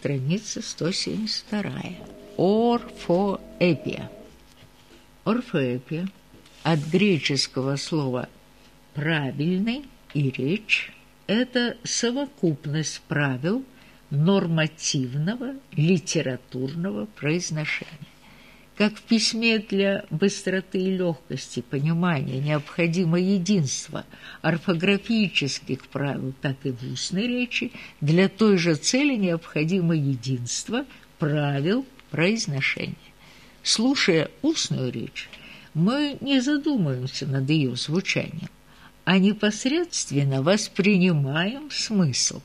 страница 172. Орфоэпия. Орфоэпия от греческого слова «правильный» и «речь» – это совокупность правил нормативного литературного произношения. Как в письме для быстроты и легкости понимания необходимо единство орфографических правил, так и в устной речи, для той же цели необходимо единство правил произношения. Слушая устную речь, мы не задумываемся над ее звучанием, а непосредственно воспринимаем смысл.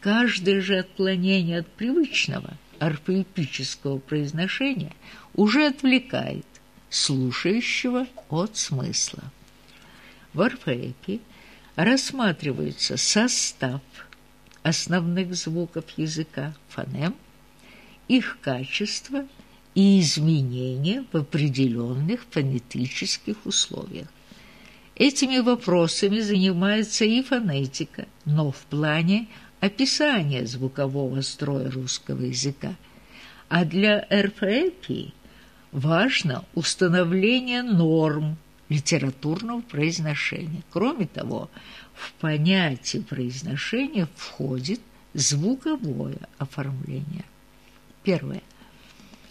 Каждое же отклонение от привычного – орфоэпического произношения уже отвлекает слушающего от смысла. В орфоэпе рассматривается состав основных звуков языка, фонем, их качество и изменения в определенных фонетических условиях. Этими вопросами занимается и фонетика, но в плане описание звукового строя русского языка, а для РФЭПи важно установление норм литературного произношения. Кроме того, в понятие произношения входит звуковое оформление. Первое.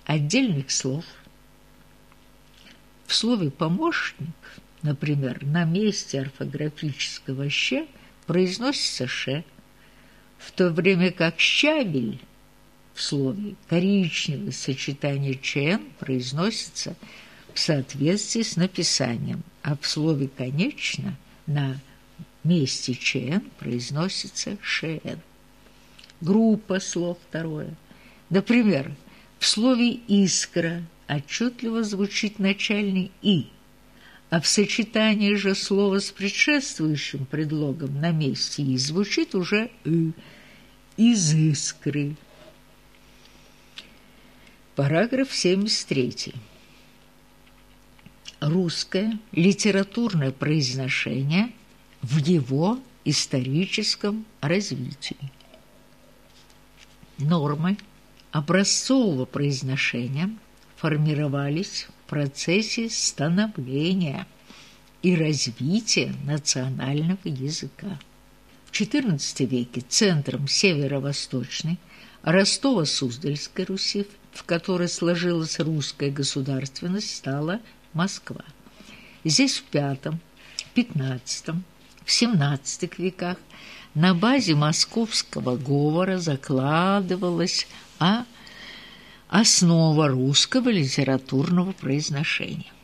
Отдельных слов. В слове «помощник», например, на месте орфографического «щ» произносится «ш», в то время как щавель в слове коричневое сочетание «чен» произносится в соответствии с написанием, а в слове «конечно» на месте «чен» произносится «шен». Группа слов второе. Например, в слове «искра» отчетливо звучит начальный «и», а в сочетании же слова с предшествующим предлогом на месте «и» звучит уже «ы», из искры. Параграф 73. Русское литературное произношение в его историческом развитии. Нормы образцового произношения формировались в процессе становления и развития национального языка. XIV веке центром северо-восточной Ростово-Суздальской Руси, в которой сложилась русская государственность, стала Москва. Здесь в V, XV, в XVII веках на базе московского говора закладывалась а основа русского литературного произношения.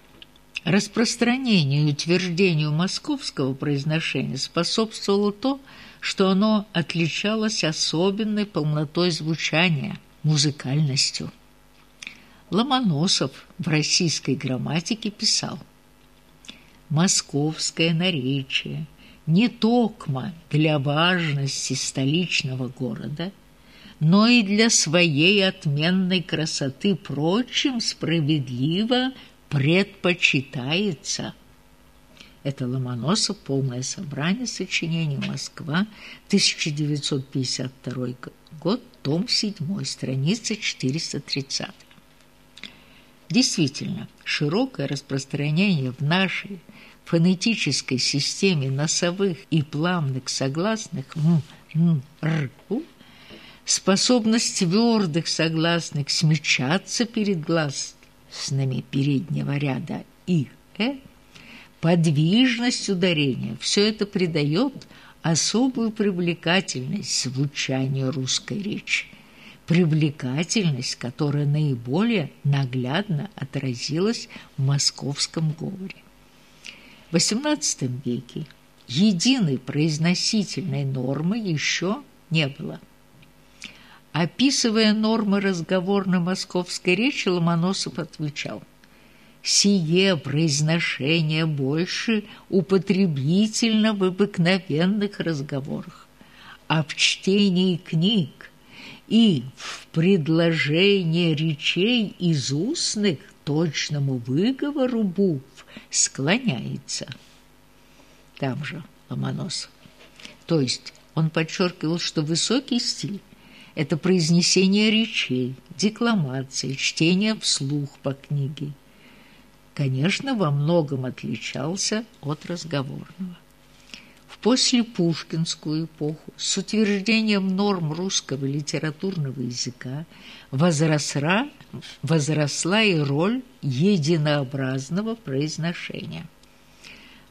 Распространению и утверждению московского произношения способствовало то, что оно отличалось особенной полнотой звучания, музыкальностью. Ломоносов в российской грамматике писал «Московское наречие не токмо для важности столичного города, но и для своей отменной красоты прочим справедливо предпочитается. Это Ломоносов, полное собрание сочинений «Москва», 1952 год, том 7, страница 430. Действительно, широкое распространение в нашей фонетической системе носовых и плавных согласных «м», «н», «р», «у», способность твердых согласных смечаться перед глаз с нами переднего ряда и «э», подвижность ударения – все это придает особую привлекательность звучанию русской речи. Привлекательность, которая наиболее наглядно отразилась в московском говоре. В XVIII веке единой произносительной нормы еще не было – Описывая нормы разговорной московской речи, Ломоносов отвечал «Сие произношение больше употребительно в обыкновенных разговорах, а в чтении книг и в предложении речей из устных точному выговору букв склоняется». Там же Ломоносов. То есть он подчеркивал, что высокий стиль Это произнесение речей, декламация, чтение вслух по книге. Конечно, во многом отличался от разговорного. В послепушкинскую эпоху с утверждением норм русского литературного языка возросла, возросла и роль единообразного произношения.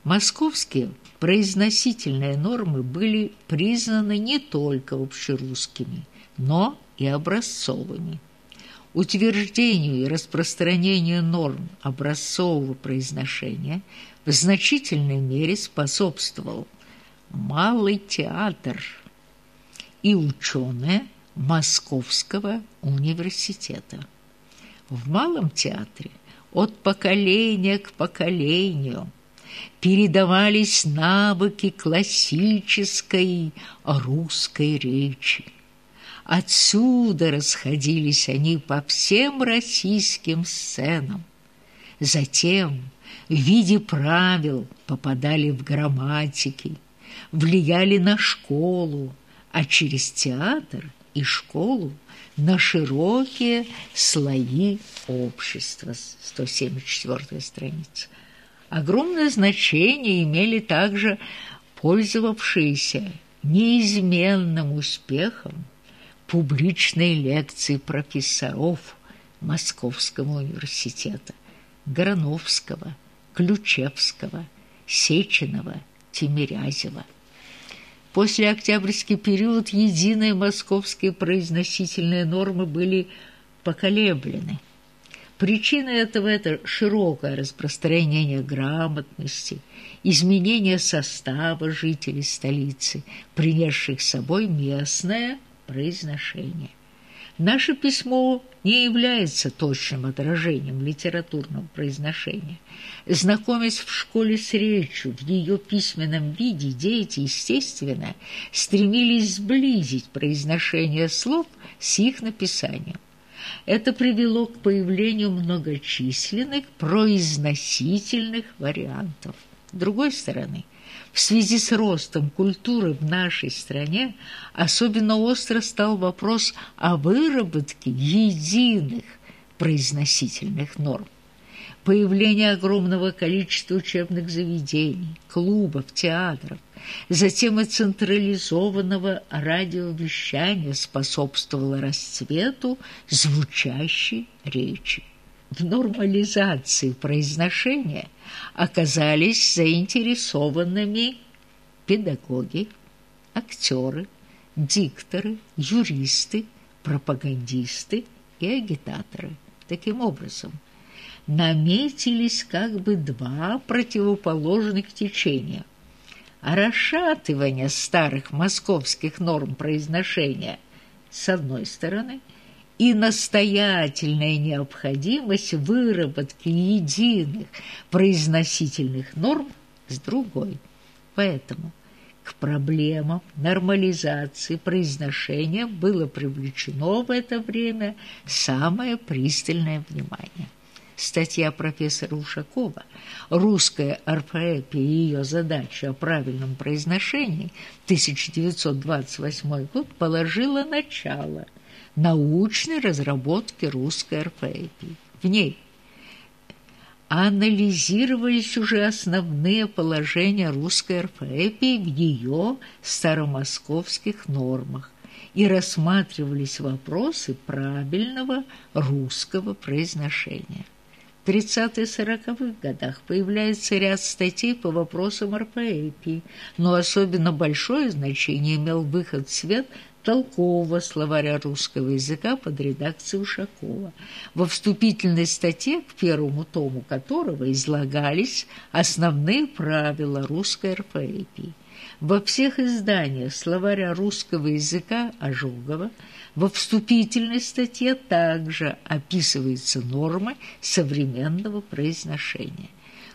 Московские произносительные нормы были признаны не только общерусскими, но и образцовыми. Утверждению и распространению норм образцового произношения в значительной мере способствовал малый театр и ученые Московского университета. В малом театре от поколения к поколению передавались навыки классической русской речи. Отсюда расходились они по всем российским сценам. Затем в виде правил попадали в грамматики, влияли на школу, а через театр и школу на широкие слои общества. 174 страница. Огромное значение имели также пользовавшиеся неизменным успехом публичные лекции профессоров Московского университета Грановского, Ключевского, Сеченова, Тимирязева. После Октябрьский период единые московские произносительные нормы были поколеблены. Причина этого – это широкое распространение грамотности, изменение состава жителей столицы, принесших с собой местное произношение. Наше письмо не является точным отражением литературного произношения. Знакомясь в школе с речью в ее письменном виде, дети, естественно, стремились сблизить произношение слов с их написанием. Это привело к появлению многочисленных произносительных вариантов. С другой стороны, в связи с ростом культуры в нашей стране особенно остро стал вопрос о выработке единых произносительных норм. Появление огромного количества учебных заведений, клубов, театров, затем и централизованного радиовещания способствовало расцвету звучащей речи в нормализации произношения оказались заинтересованными педагоги, актеры, дикторы, юристы, пропагандисты и агитаторы. Таким образом, наметились как бы два противоположных течения. Расшатывание старых московских норм произношения с одной стороны – и настоятельная необходимость выработки единых произносительных норм с другой. Поэтому к проблемам нормализации произношения было привлечено в это время самое пристальное внимание. Статья профессора Ушакова «Русская орфоэпия и ее задача о правильном произношении» 1928 год положила начало – научной разработки русской орфоэпии. В ней анализировались уже основные положения русской орфоэпии в ее старомосковских нормах и рассматривались вопросы правильного русского произношения. В 30-40-х годах появляется ряд статей по вопросам орфоэпии, но особенно большое значение имел выход в свет – толкового словаря русского языка под редакцией Ушакова, во вступительной статье к первому тому которого излагались основные правила русской орфоэпии. Во всех изданиях словаря русского языка Ожогова во вступительной статье также описываются нормы современного произношения.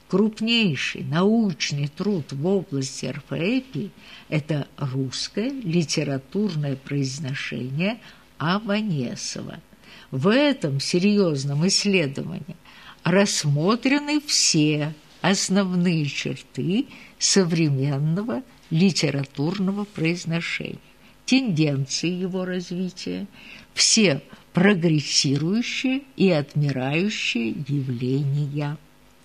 Крупнейший научный труд в области орфоэпии – это русское литературное произношение Аванесова. В этом серьезном исследовании рассмотрены все основные черты современного литературного произношения. тенденции его развития, все прогрессирующие и отмирающие явления –